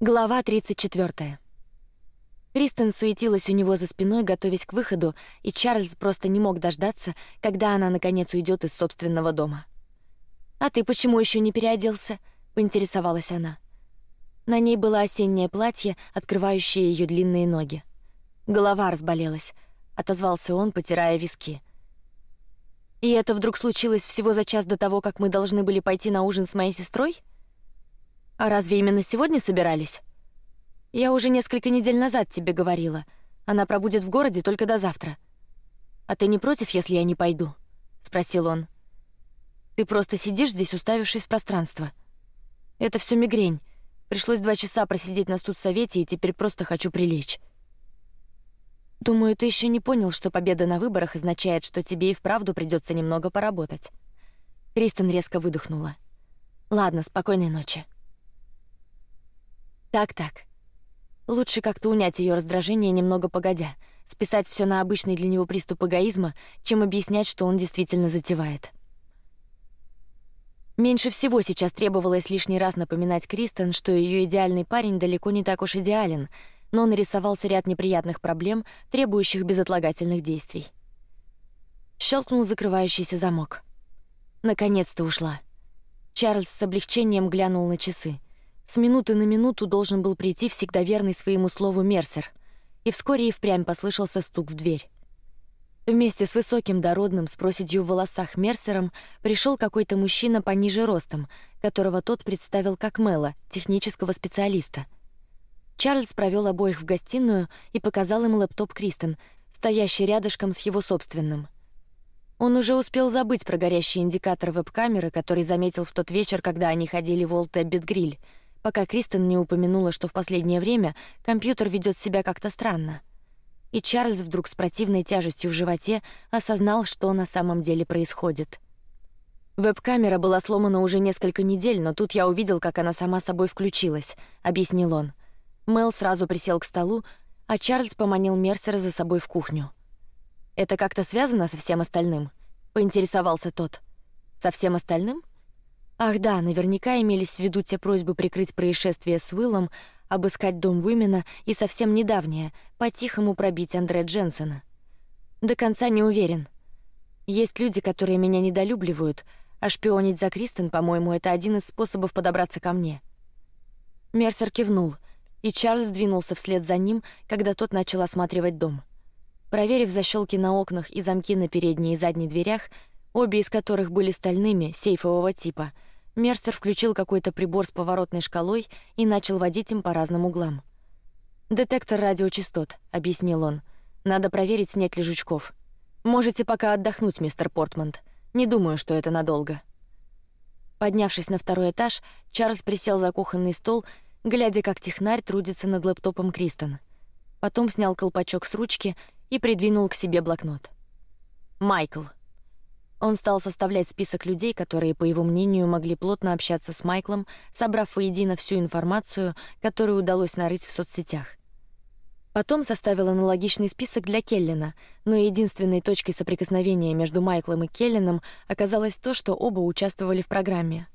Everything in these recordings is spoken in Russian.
Глава 34. Кристен суетилась у него за спиной, готовясь к выходу, и Чарльз просто не мог дождаться, когда она наконец уйдет из собственного дома. А ты почему еще не переоделся? поинтересовалась она. На ней было осеннее платье, открывающее ее длинные ноги. Голова разболелась, отозвался он, потирая виски. И это вдруг случилось всего за час до того, как мы должны были пойти на ужин с моей сестрой? А разве именно сегодня собирались? Я уже несколько недель назад тебе говорила. Она пробудет в городе только до завтра. А ты не против, если я не пойду? спросил он. Ты просто сидишь здесь, уставившись в пространство. Это все мигрень. Пришлось два часа просидеть на студсовете, и теперь просто хочу прилечь. Думаю, ты еще не понял, что победа на выборах означает, что тебе и вправду придется немного поработать. Кристен резко выдохнула. Ладно, спокойной ночи. Так, так. Лучше как-то унять ее раздражение немного погодя, списать все на обычный для него приступ эгоизма, чем объяснять, что он действительно затевает. Меньше всего сейчас требовалось лишний раз напоминать Кристен, что ее идеальный парень далеко не так уж идеален, но нарисовался ряд неприятных проблем, требующих безотлагательных действий. Щелкнул закрывающийся замок. Наконец-то ушла. Чарльз с облегчением глянул на часы. С минуты на минуту должен был прийти всегда верный своему слову Мерсер, и вскоре и впрямь послышался стук в дверь. Вместе с высоким дородным с проседью в волосах Мерсером пришел какой-то мужчина пониже ростом, которого тот представил как Мэла, технического специалиста. Чарльз провел обоих в гостиную и показал им лэптоп Кристен, стоящий рядышком с его собственным. Он уже успел забыть про горящий индикатор веб-камеры, который заметил в тот вечер, когда они ходили в Олд Эббит Гриль пока Кристен не упомянула, что в последнее время компьютер ведет себя как-то странно. И Чарльз вдруг с противной тяжестью в животе осознал, что на самом деле происходит. Веб-камера была сломана уже несколько недель, но тут я увидел, как она сама собой включилась, объяснил он. Мел сразу присел к столу, а Чарльз поманил Мерсера за собой в кухню. Это как-то связано со всем остальным? Поинтересовался тот. Со всем остальным? Ах да, наверняка имелись в виду те просьбы прикрыть происшествие с Уиллом, обыскать дом Уимена и совсем недавнее по-тихому пробить Андре Дженсона. До конца не уверен. Есть люди, которые меня недолюбливают, а шпионить за Кристен, по-моему, это один из способов подобраться ко мне. Мерсер кивнул, и Чарльз двинулся вслед за ним, когда тот начал осматривать дом. Проверив защелки на окнах и замки на передней и задней дверях, обе из которых были стальными сейфового типа, Мерсер включил какой-то прибор с поворотной шкалой и начал водить им по разным углам. Детектор радиочастот, объяснил он. Надо проверить, снять ли жучков. Можете пока отдохнуть, мистер Портмонд. Не думаю, что это надолго. Поднявшись на второй этаж, Чарльз присел за кухонный стол, глядя, как технарь трудится над лэптопом Кристен. Потом снял колпачок с ручки и придвинул к себе блокнот. Майкл. Он стал составлять список людей, которые, по его мнению, могли плотно общаться с Майклом, собрав воедино всю информацию, которую удалось нарыть в соцсетях. Потом составил аналогичный список для Келлина, но единственной точкой соприкосновения между Майклом и Келлином оказалось то, что оба участвовали в программе.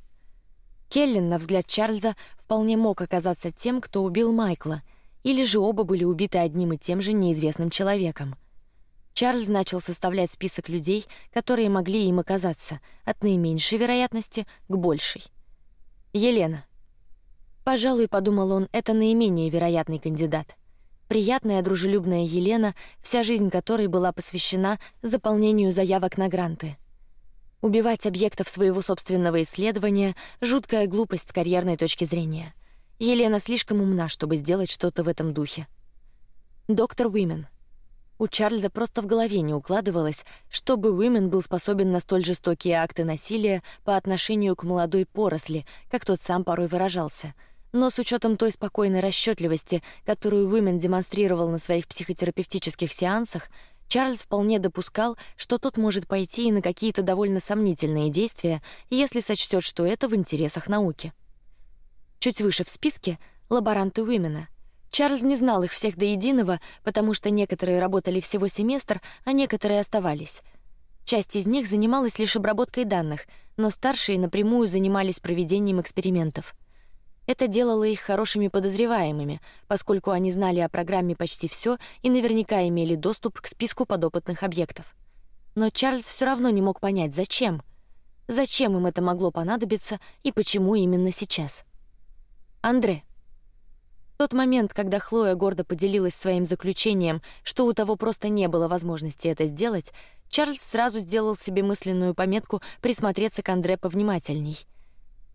Келлин, на взгляд Чарльза, вполне мог оказаться тем, кто убил Майкла, или же оба были убиты одним и тем же неизвестным человеком. Чарльз начал составлять список людей, которые могли им оказаться, от наименьшей вероятности к большей. Елена. Пожалуй, подумал он, это наименее вероятный кандидат. Приятная, дружелюбная Елена, вся жизнь которой была посвящена заполнению заявок на гранты. Убивать объектов своего собственного исследования — жуткая глупость с карьерной точки зрения. Елена слишком умна, чтобы сделать что-то в этом духе. Доктор Уимен. У Чарльза просто в голове не укладывалось, чтобы Уимен был способен на столь жестокие акты насилия по отношению к молодой поросли, как тот сам порой выражался. Но с учетом той спокойной расчетливости, которую Уимен демонстрировал на своих психотерапевтических сеансах, Чарльз вполне допускал, что тот может пойти и на какие-то довольно сомнительные действия, если сочтет, что это в интересах науки. Чуть выше в списке лаборанты Уимена, Чарльз не знал их всех до единого, потому что некоторые работали всего семестр, а некоторые оставались. Часть из них занималась лишь обработкой данных, но старшие напрямую занимались проведением экспериментов. Это делало их хорошими подозреваемыми, поскольку они знали о программе почти все и наверняка имели доступ к списку подопытных объектов. Но Чарльз все равно не мог понять, зачем, зачем им это могло понадобиться и почему именно сейчас. Андре. Тот момент, когда Хлоя гордо поделилась своим заключением, что у того просто не было возможности это сделать, Чарльз сразу сделал себе мысленную пометку присмотреться к Андре повнимательней.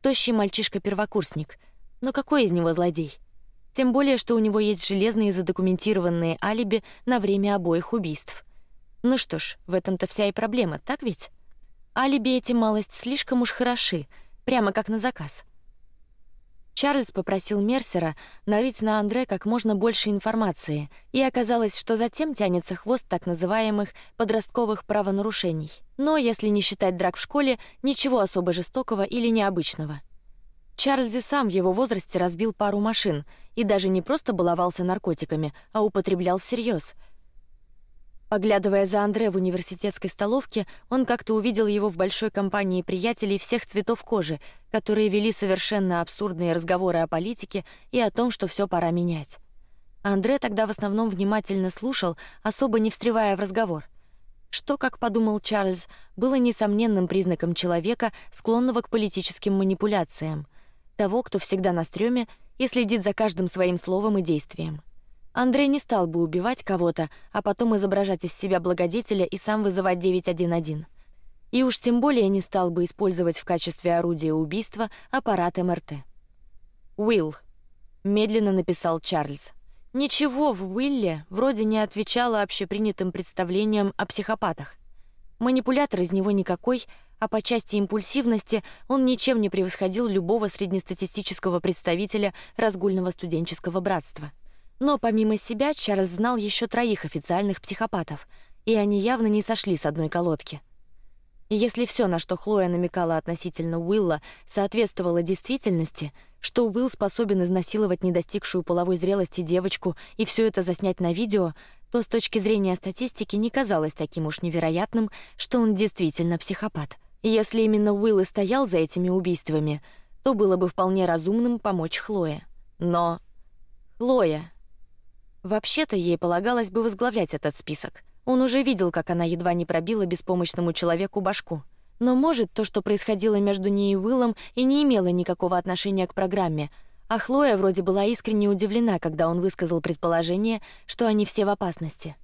Тощий мальчишка-первокурсник, но какой из него злодей? Тем более, что у него есть железные задокументированные алиби на время обоих убийств. Ну что ж, в этом-то вся и проблема, так ведь? Алиби эти малость слишком уж хороши, прямо как на заказ. Чарльз попросил Мерсера нарыть на Андре как можно больше информации, и оказалось, что затем тянется хвост так называемых подростковых правонарушений. Но если не считать драк в школе, ничего особо жестокого или необычного. Чарльз сам в его возрасте разбил пару машин и даже не просто баловался наркотиками, а употреблял всерьез. Поглядывая за Андре в университетской столовке, он как-то увидел его в большой компании приятелей всех цветов кожи, которые вели совершенно абсурдные разговоры о политике и о том, что все пора менять. Андре тогда в основном внимательно слушал, особо не встревая в разговор. Что, как подумал Чарльз, было несомненным признаком человека, склонного к политическим манипуляциям того, кто всегда на стреме и следит за каждым своим словом и действием. Андрей не стал бы убивать кого-то, а потом изображать из себя благодетеля и сам вызывать 911. И уж тем более не стал бы использовать в качестве орудия убийства аппарат МРТ. Уилл, медленно написал Чарльз. Ничего в Уилле вроде не отвечало общепринятым представлениям о психопатах. Манипулятор из него никакой, а по части импульсивности он ничем не превосходил любого среднестатистического представителя разгульного студенческого братства. Но помимо себя Чарльз знал еще троих официальных психопатов, и они явно не сошли с одной колодки. Если все, на что Хлоя намекала относительно Уилла, соответствовало действительности, что Уилл способен изнасиловать недостигшую половой зрелости девочку и все это заснять на видео, то с точки зрения статистики не казалось таким уж невероятным, что он действительно психопат. Если именно Уилл и стоял за этими убийствами, то было бы вполне разумным помочь Хлое. Но Хлоя. Вообще-то ей полагалось бы возглавлять этот список. Он уже видел, как она едва не пробила беспомощному человеку башку. Но может то, что происходило между ней и Уиллом, и не имело никакого отношения к программе. А Хлоя вроде была искренне удивлена, когда он высказал предположение, что они все в опасности.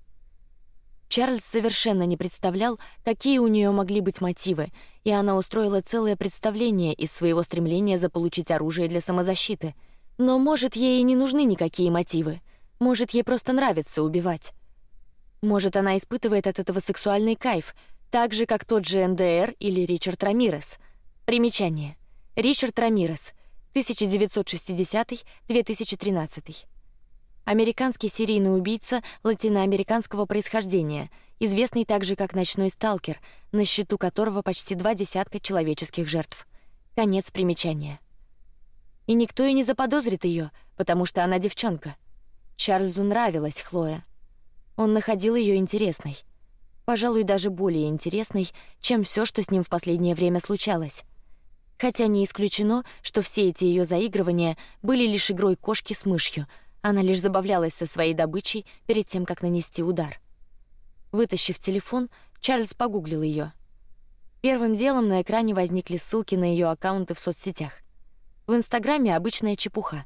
Чарльз совершенно не представлял, какие у нее могли быть мотивы, и она устроила целое представление из своего стремления заполучить оружие для самозащиты. Но может ей и не нужны никакие мотивы. Может ей просто нравится убивать. Может она испытывает от этого сексуальный кайф, так же как тот же НДР или Ричард Рамирес. Примечание: Ричард Рамирес, 1960-2013 американский серийный убийца латиноамериканского происхождения, известный также как ночной сталкер, на счету которого почти два десятка человеческих жертв. Конец примечания. И никто и не заподозрит ее, потому что она девчонка. Чарльзу нравилась Хлоя. Он находил ее интересной, пожалуй, даже более интересной, чем все, что с ним в последнее время случалось. Хотя не исключено, что все эти ее заигрывания были лишь игрой кошки с мышью, она лишь забавлялась со своей добычей перед тем, как нанести удар. Вытащив телефон, Чарльз погуглил ее. Первым делом на экране возникли ссылки на ее аккаунты в соцсетях. В Инстаграме обычная чепуха: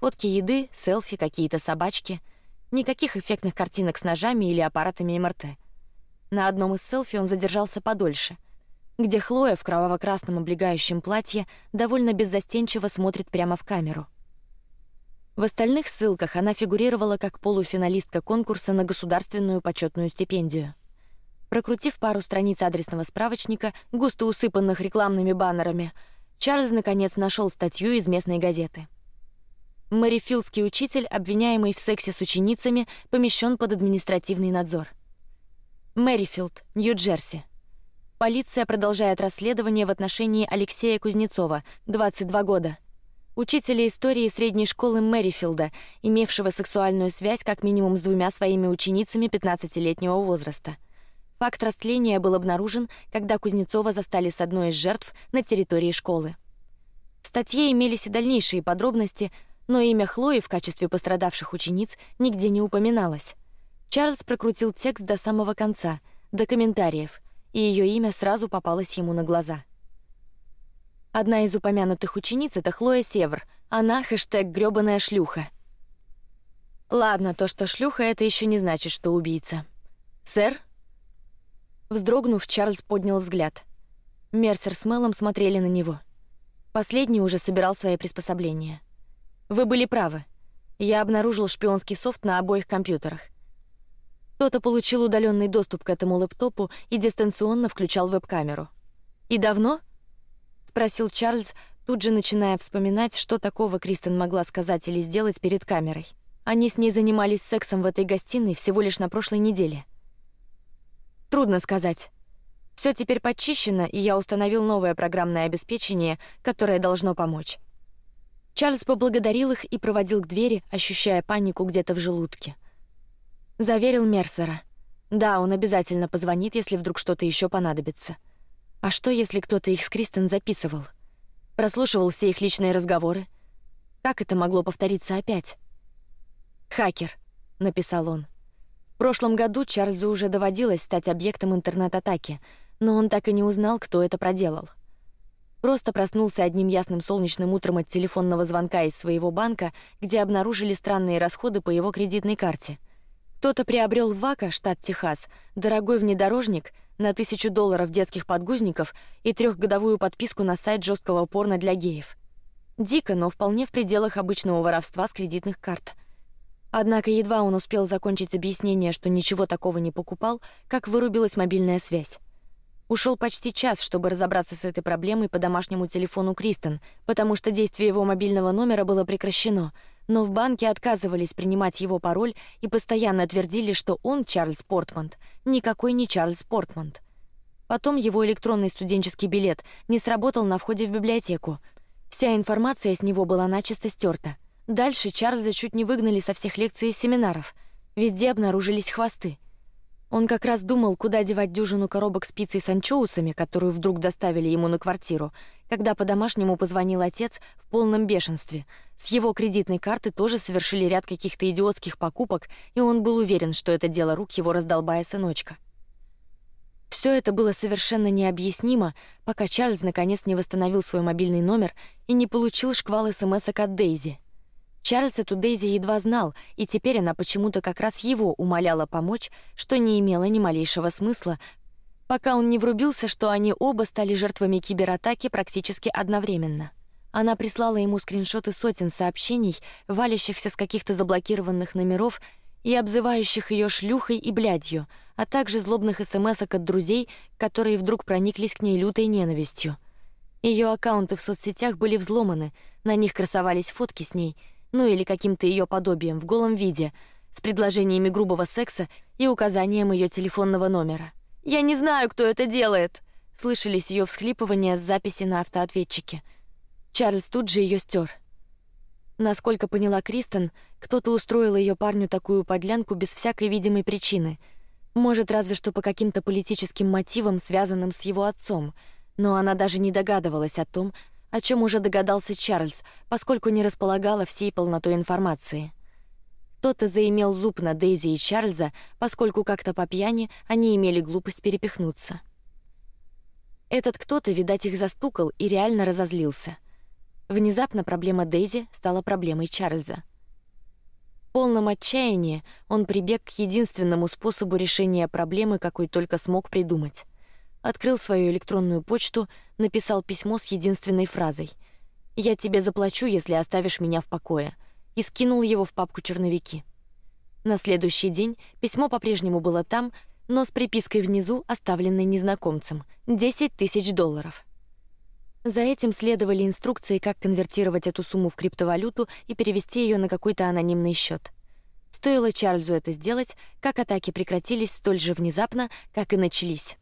фотки еды, селфи, какие-то собачки, никаких эффектных картинок с ножами или аппаратами МРТ. На одном из селфи он задержался подольше, где Хлоя в кроваво-красном облегающем платье довольно беззастенчиво смотрит прямо в камеру. В остальных ссылках она фигурировала как полуфиналистка конкурса на государственную почетную стипендию. Прокрутив пару страниц адресного справочника, густо усыпанных рекламными баннерами, Чарльз наконец нашел статью из местной газеты. Мэрифилдский учитель, обвиняемый в сексе с ученицами, помещен под административный надзор. Мэрифилд, Нью-Джерси. Полиция продолжает расследование в отношении Алексея Кузнецова, 22 года учителя истории средней школы Мэрифилда, имевшего сексуальную связь как минимум с двумя своими ученицами 15-летнего возраста. Факт растления был обнаружен, когда Кузнецова застали с одной из жертв на территории школы. В статье имелись и дальнейшие подробности, но имя Хлои в качестве пострадавших учениц нигде не упоминалось. Чарльз прокрутил текст до самого конца, до комментариев, и ее имя сразу попалось ему на глаза. Одна из упомянутых учениц это Хлоя Север. Она хэштег грёбаная шлюха. Ладно, то, что шлюха, это еще не значит, что убийца. Сэр. Вздрогнув, Чарльз поднял взгляд. Мерсер с Мелом смотрели на него. Последний уже собирал свои приспособления. Вы были правы. Я обнаружил шпионский софт на обоих компьютерах. Кто-то получил удаленный доступ к этому лэптопу и дистанционно включал веб-камеру. И давно? спросил Чарльз, тут же начиная вспоминать, что такого Кристен могла сказать или сделать перед камерой. Они с ней занимались сексом в этой гостиной всего лишь на прошлой неделе. Трудно сказать. Все теперь подчищено, и я установил новое программное обеспечение, которое должно помочь. Чарльз поблагодарил их и проводил к двери, ощущая панику где-то в желудке. Заверил Мерсера. Да, он обязательно позвонит, если вдруг что-то еще понадобится. А что, если кто-то их с Кристен записывал, прослушивал все их личные разговоры? Как это могло повториться опять? Хакер, написал он. В прошлом году Чарльзу уже доводилось стать объектом интернет-атаки, но он так и не узнал, кто это проделал. Просто проснулся одним ясным солнечным утром от телефонного звонка из своего банка, где обнаружили странные расходы по его кредитной карте. Кто-то приобрел в Вака, штат Техас, дорогой внедорожник на тысячу долларов детских подгузников и трехгодовую подписку на сайт жесткого порно для геев. Дико, но вполне в пределах обычного воровства с кредитных карт. Однако едва он успел закончить объяснение, что ничего такого не покупал, как вырубилась мобильная связь. Ушел почти час, чтобы разобраться с этой проблемой по домашнему телефону Кристен, потому что действие его мобильного номера было прекращено. Но в банке отказывались принимать его пароль и постоянно твердили, что он Чарльз Портманд, никакой не Чарльз Портманд. Потом его электронный студенческий билет не сработал на входе в библиотеку. Вся информация с него была начисто стерта. Дальше Чарльза чуть не выгнали со всех лекций и семинаров. Везде обнаружились хвосты. Он как раз думал, куда девать дюжину коробок с пиццей с анчоусами, которую вдруг доставили ему на квартиру, когда по домашнему позвонил отец в полном бешенстве. С его кредитной карты тоже совершили ряд каких-то идиотских покупок, и он был уверен, что это дело рук его раздолбая сыночка. Все это было совершенно необъяснимо, пока Чарльз наконец не восстановил свой мобильный номер и не получил шквал СМС от Дейзи. Чарльз эту Дейзи едва знал, и теперь она почему-то как раз его умоляла помочь, что не имело ни малейшего смысла, пока он не врубился, что они оба стали жертвами кибератаки практически одновременно. Она прислала ему скриншоты сотен сообщений, валящихся с каких-то заблокированных номеров и обзывающих ее шлюхой и блядью, а также злобных СМС от друзей, которые вдруг прониклись к ней лютой ненавистью. Ее аккаунты в соцсетях были взломаны, на них красовались фотки с ней ну или каким-то ее подобием в голом виде, с предложениями грубого секса и указанием ее телефонного номера. Я не знаю, кто это делает. Слышались ее всхлипывания с записи на автоответчике. Чарльз тут же ее стер. Насколько поняла Кристен, кто-то устроил ее парню такую подлянку без всякой видимой причины. Может, разве что по каким-то политическим мотивам, связанным с его отцом. Но она даже не догадывалась о том, о чем уже догадался Чарльз, поскольку не располагала всей полнотой информации. Кто-то заимел зуб на Дейзи и Чарльза, поскольку как-то по пьяни они имели глупость перепихнуться. Этот кто-то, видать, их застукал и реально разозлился. Внезапно проблема Дейзи стала проблемой Чарльза. В полном отчаянии он прибег к единственному способу решения проблемы, какой только смог придумать открыл свою электронную почту, написал письмо с единственной фразой: "Я тебе заплачу, если оставишь меня в покое", и скинул его в папку черновики. На следующий день письмо по-прежнему было там, но с припиской внизу, оставленной незнакомцем: десять тысяч долларов. За этим следовали инструкции, как конвертировать эту сумму в криптовалюту и перевести ее на какой-то анонимный счет. Стоило Чарльзу это сделать, как атаки прекратились столь же внезапно, как и начались.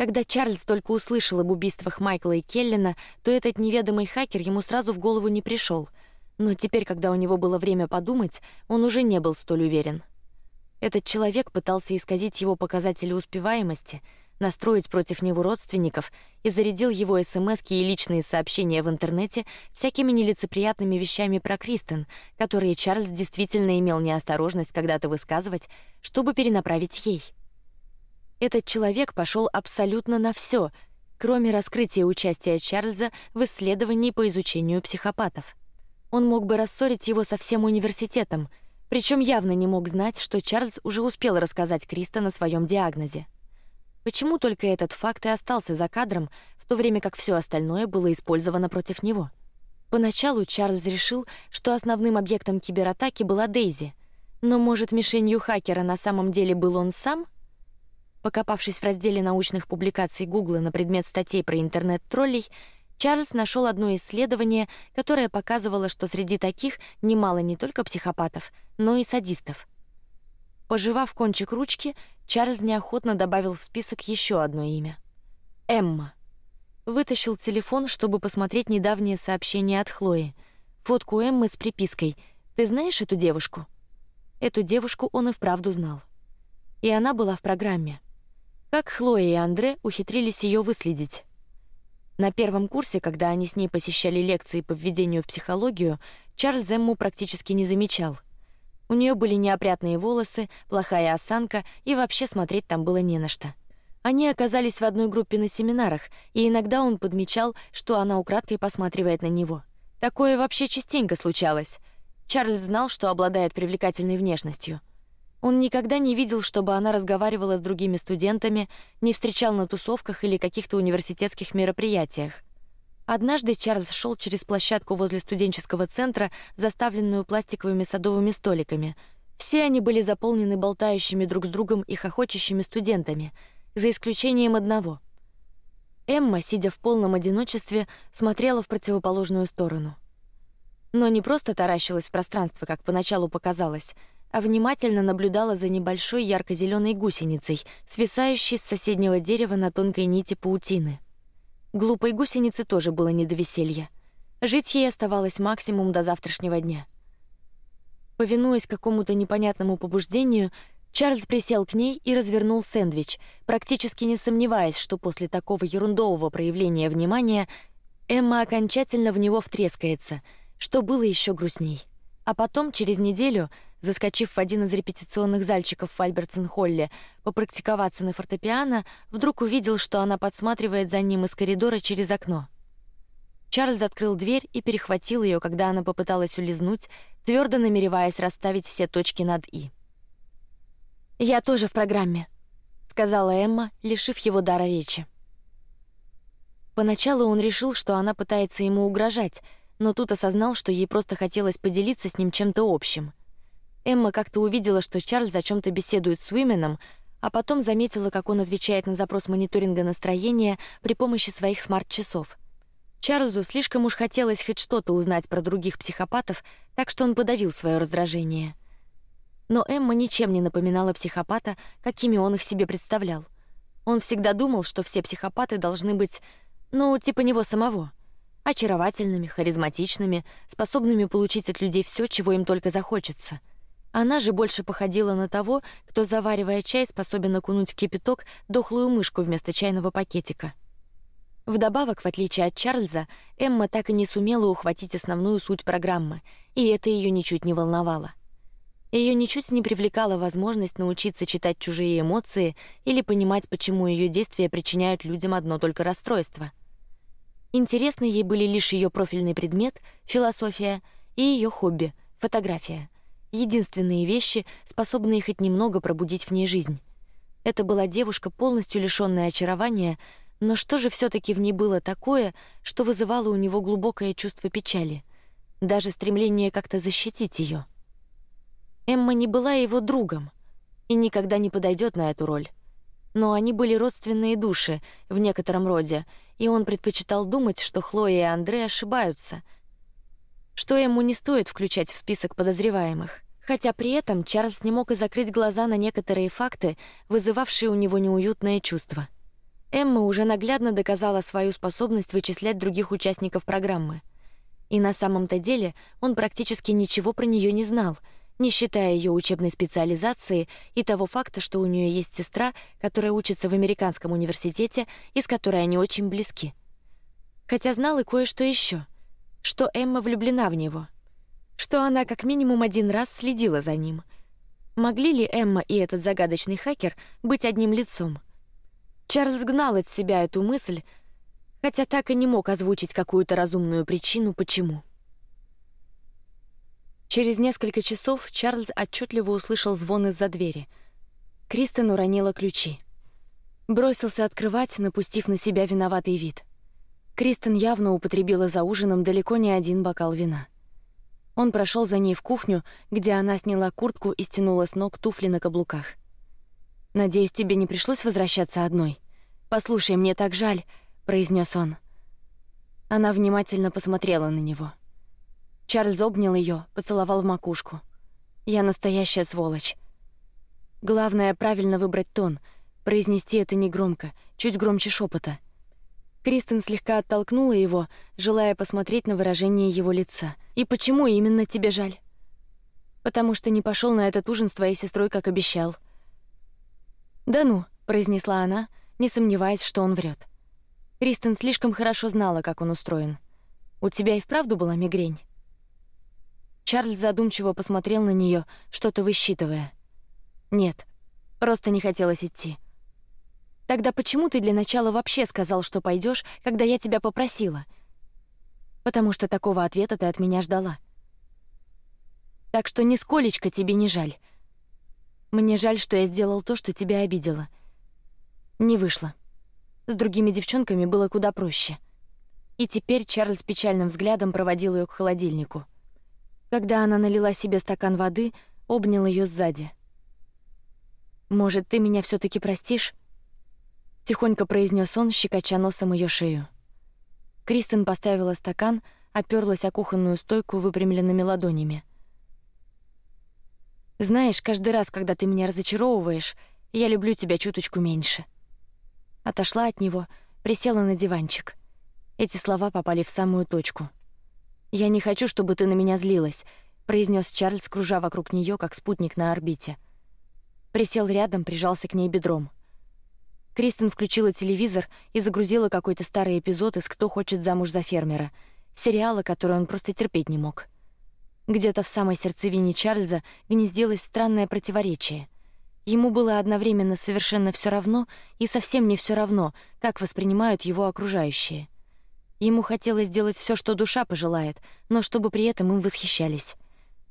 Когда Чарльз только услышал об убийствах Майкла и Келлина, то этот неведомый хакер ему сразу в голову не пришел. Но теперь, когда у него было время подумать, он уже не был столь уверен. Этот человек пытался исказить его показатели успеваемости, настроить против него родственников и зарядил его СМСки и личные сообщения в интернете всякими нелицеприятными вещами про Кристен, которые Чарльз действительно имел неосторожность когда-то высказывать, чтобы перенаправить ей. Этот человек пошел абсолютно на все, кроме раскрытия участия Чарльза в исследовании по изучению психопатов. Он мог бы рассорить его со всем университетом, причем явно не мог знать, что Чарльз уже успел рассказать Кристен о своем диагнозе. Почему только этот факт и остался за кадром, в то время как все остальное было использовано против него? Поначалу Чарльз решил, что основным объектом кибератаки была Дейзи, но может мишенью хакера на самом деле был он сам? Покопавшись в разделе научных публикаций Гугла на предмет статей про интернет-троллей, Чарльз нашел одно исследование, которое показывало, что среди таких немало не только психопатов, но и садистов. Пожевав кончик ручки, Чарльз неохотно добавил в список еще одно имя — Эмма. Вытащил телефон, чтобы посмотреть недавнее сообщение от Хлои, фотку Эммы с припиской: "Ты знаешь эту девушку?" Эту девушку он и вправду знал, и она была в программе. Как Хлоя и Андре ухитрились ее выследить? На первом курсе, когда они с ней посещали лекции по введению в психологию, Чарльз Эмму практически не замечал. У нее были неопрятные волосы, плохая осанка и вообще смотреть там было не на что. Они оказались в одной группе на семинарах, и иногда он подмечал, что она украдкой посматривает на него. Такое вообще частенько случалось. Чарльз знал, что обладает привлекательной внешностью. Он никогда не видел, чтобы она разговаривала с другими студентами, не встречал на тусовках или каких-то университетских мероприятиях. Однажды Чарльз шел через площадку возле студенческого центра, заставленную пластиковыми садовыми столиками. Все они были заполнены болтающими друг с другом и хохочущими студентами, за исключением одного. Эмма, сидя в полном одиночестве, смотрела в противоположную сторону. Но не просто таращилась в пространство, как поначалу показалось, а внимательно наблюдала за небольшой ярко-зеленой гусеницей, свисающей с соседнего дерева на тонкой нити паутины. Глупой гусенице тоже было не до веселья. Жить ей оставалось максимум до завтрашнего дня. Повинуясь какому-то непонятному побуждению, Чарльз присел к ней и развернул сэндвич, практически не сомневаясь, что после такого ерундового проявления внимания Эмма окончательно в него втрескается, что было еще грустней. А потом через неделю заскочив в один из репетиционных зальчиков в Альбертсон-холле, попрактиковаться на фортепиано, вдруг увидел, что она подсматривает за ним из коридора через окно. Чарльз открыл дверь и перехватил ее, когда она попыталась улизнуть, твердо намереваясь расставить все точки над и. Я тоже в программе, сказала Эмма, лишив его дара речи. Поначалу он решил, что она пытается ему угрожать, но тут осознал, что ей просто хотелось поделиться с ним чем-то общим. Эмма как-то увидела, что Чарльз о чем-то беседует с Уименом, а потом заметила, как он отвечает на запрос мониторинга настроения при помощи своих смарт-часов. Чарльзу слишком уж хотелось хоть что-то узнать про других психопатов, так что он подавил свое раздражение. Но Эмма ничем не напоминала психопата, какими он их себе представлял. Он всегда думал, что все психопаты должны быть, ну, типа него самого, очаровательными, харизматичными, способными получить от людей все, чего им только захочется. Она же больше походила на того, кто заваривая чай способен окунуть в кипяток дохлую мышку вместо чайного пакетика. Вдобавок, в отличие от Чарльза, Эмма так и не сумела ухватить основную суть программы, и это ее ничуть не волновало. Ее ничуть не привлекала возможность научиться читать чужие эмоции или понимать, почему ее действия причиняют людям одно только расстройство. Интересны ей были лишь ее профильный предмет — философия и ее хобби — фотография — единственные вещи, способные хоть немного пробудить в ней жизнь. Это была девушка полностью лишенная очарования, но что же все-таки в ней было такое, что вызывало у него глубокое чувство печали, даже стремление как-то защитить ее. Эмма не была его другом и никогда не подойдет на эту роль. Но они были родственные души в некотором роде, и он предпочитал думать, что Хлоя и Андрей ошибаются — что ему не стоит включать в список подозреваемых. Хотя при этом Чарльз не мог и закрыть глаза на некоторые факты, вызывавшие у него неуютное чувство. Эмма уже наглядно доказала свою способность вычислять других участников программы, и на самом-то деле он практически ничего про нее не знал, не считая ее учебной специализации и того факта, что у нее есть сестра, которая учится в американском университете и с которой они очень близки. Хотя знал и кое-что еще, что Эмма влюблена в него, что она как минимум один раз следила за ним. Могли ли Эмма и этот загадочный хакер быть одним лицом? Чарльз гнал от себя эту мысль, хотя так и не мог озвучить какую-то разумную причину, почему. Через несколько часов Чарльз отчетливо услышал звон из-за двери. Кристен уронила ключи. Бросился открывать, напустив на себя виноватый вид. Кристен явно употребила за ужином далеко не один бокал вина. Он прошел за ней в кухню, где она сняла куртку и стянула с ног туфли на каблуках. Надеюсь, тебе не пришлось возвращаться одной. Послушай, мне так жаль, произнес он. Она внимательно посмотрела на него. Чарльз обнял ее, поцеловал в макушку. Я настоящая сволочь. Главное правильно выбрать тон, произнести это не громко, чуть громче шепота. Кристен слегка оттолкнула его, желая посмотреть на выражение его лица. И почему именно тебе жаль? Потому что не пошел на этот ужин с твоей сестрой, как обещал. Да ну, произнесла она, не сомневаясь, что он врет. Кристен слишком хорошо знала, как он устроен. У тебя и вправду была мигрень. Чарльз задумчиво посмотрел на нее, что-то высчитывая. Нет, просто не хотелось идти. Тогда почему ты для начала вообще сказал, что пойдешь, когда я тебя попросила? Потому что такого ответа ты от меня ждала. Так что ни сколечко тебе не жаль. Мне жаль, что я сделал то, что тебя обидело. Не вышло. С другими девчонками было куда проще. И теперь Чарльз печальным взглядом проводил ее к холодильнику. Когда она налила себе стакан воды, обнял ее сзади. Может, ты меня все-таки простишь? Тихонько произнес он, щекоча носом ее шею. Кристен поставила стакан, оперлась о кухонную стойку выпрямленными ладонями. Знаешь, каждый раз, когда ты меня разочаровываешь, я люблю тебя чуточку меньше. Отошла от него, присела на диванчик. Эти слова попали в самую точку. Я не хочу, чтобы ты на меня злилась, произнес Чарльз, кружа вокруг нее, как спутник на орбите. Присел рядом, прижался к ней бедром. Кристен включила телевизор и загрузила какой-то старый эпизод из «Кто хочет замуж за фермера», сериала, который он просто терпеть не мог. Где-то в самой сердцевине Чарльза гнездилось странное противоречие. Ему было одновременно совершенно все равно и совсем не все равно, как воспринимают его окружающие. Ему хотелось сделать все, что душа пожелает, но чтобы при этом им восхищались.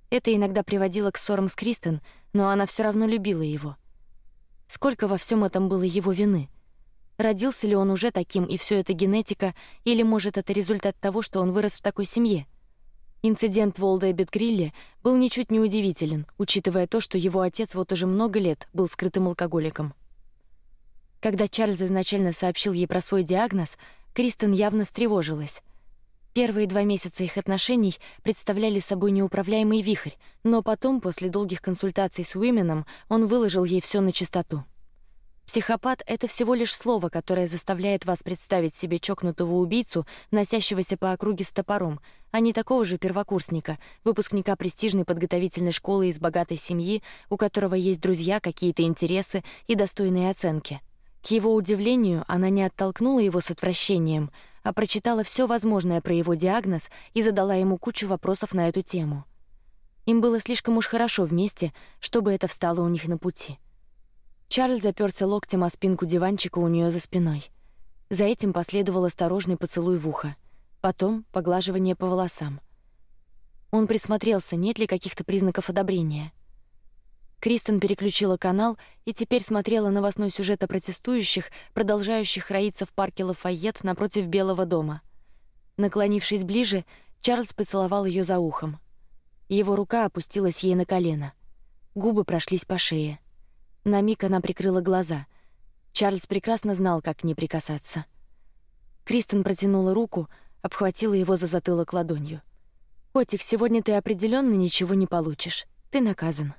Это иногда приводило к ссорам с Кристен, но она все равно любила его. Сколько во всем этом было его вины? Родился ли он уже таким, и все это генетика, или может это результат того, что он вырос в такой семье? Инцидент в Олдебет-Грилле был ничуть не удивителен, учитывая то, что его отец вот уже много лет был скрытым алкоголиком. Когда Чарльз изначально сообщил ей про свой диагноз, Кристен явно встревожилась. Первые два месяца их отношений представляли собой неуправляемый вихрь, но потом, после долгих консультаций с Уименом, он выложил ей все на чистоту. Психопат — это всего лишь слово, которое заставляет вас представить себе чокнутого убийцу, носящегося по округе с топором, а не такого же первокурсника, выпускника престижной подготовительной школы из богатой семьи, у которого есть друзья, какие-то интересы и достойные оценки. К его удивлению, она не оттолкнула его с отвращением, а прочитала все возможное про его диагноз и задала ему кучу вопросов на эту тему. Им было слишком уж хорошо вместе, чтобы это встало у них на пути. Чарльз заперся локтем о спинку диванчика у нее за спиной. За этим последовал осторожный поцелуй в ухо, потом поглаживание по волосам. Он присмотрелся, нет ли каких-то признаков одобрения. Кристен переключила канал и теперь смотрела новостной сюжет о протестующих, продолжающих роиться в парке Лафайет напротив Белого дома. Наклонившись ближе, Чарльз поцеловал ее за ухом. Его рука опустилась ей на колено, губы прошлись по шее. На миг она прикрыла глаза. Чарльз прекрасно знал, как к ней прикасаться. Кристен протянула руку, обхватила его за затылок ладонью. Котик, сегодня ты определенно ничего не получишь. Ты наказан.